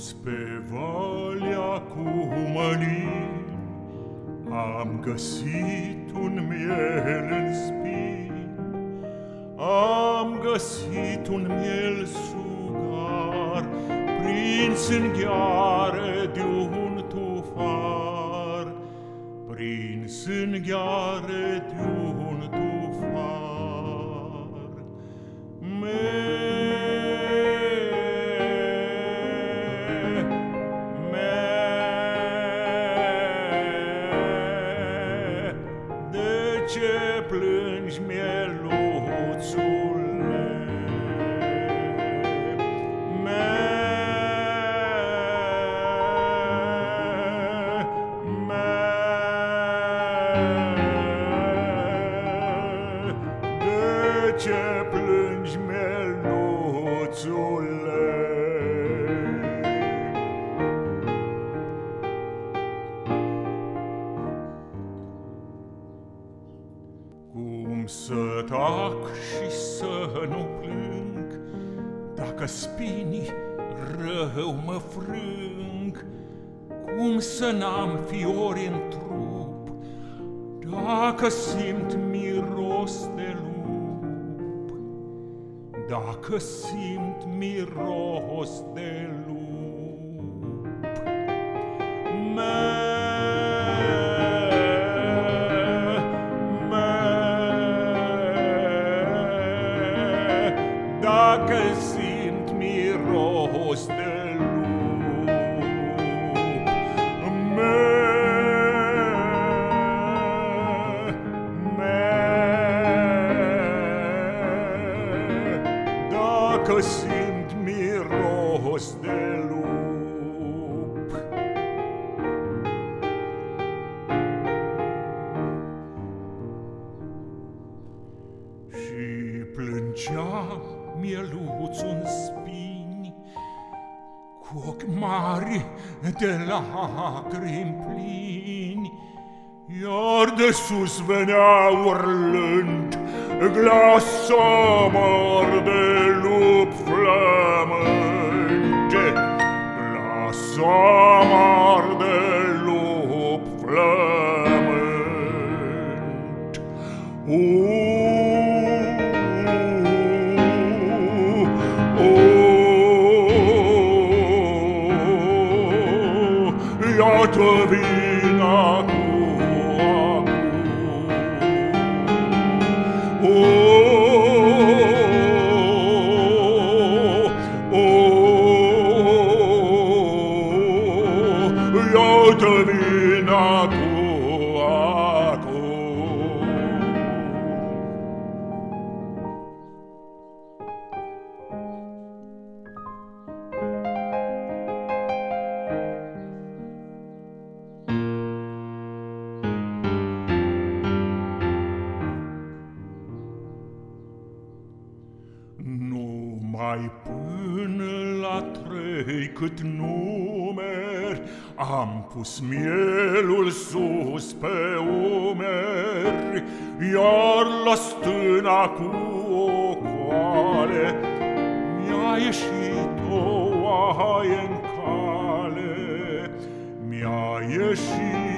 Jos pe valea cu mălin Am găsit un miel în spin. Am găsit un miel sugar Prins în gheare de un tufar. Prins în gheare de un tufar. Merg ce plângi, mieluțule? Cum să tac și să nu plâng Dacă spinii rău mă frâng Cum să n-am fiori în trup Dacă simt miros de lup Dacă simt miros de lup Merg dacă dacă simt miros de lup. Și plângea mieluț un spini Cu ochi mari de lacrimi plini Iar de sus venea urlând Glas amar amar lob flammet. Oh, te vina ko ako. No Numai până la trei cât numeri Am pus mielul sus pe umeri Iar la stâna cu o coale Mi-a ieșit o oaie în cale. Mi-a ieșit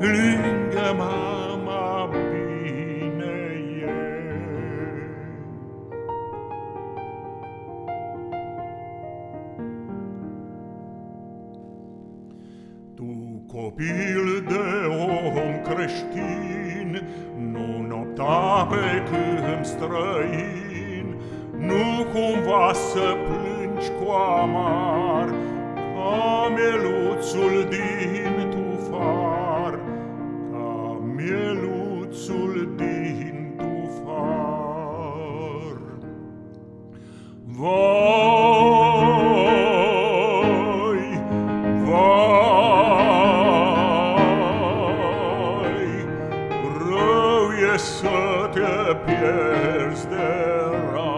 Lângă mama bine e. Tu copil de om creștin, Nu nopta pe câmp străin, Nu cumva să plângi cu amar, Ca mieluțul din tufar, Ca mieluțul din tufar. Vai, vai, rău e să te pierzi de rai.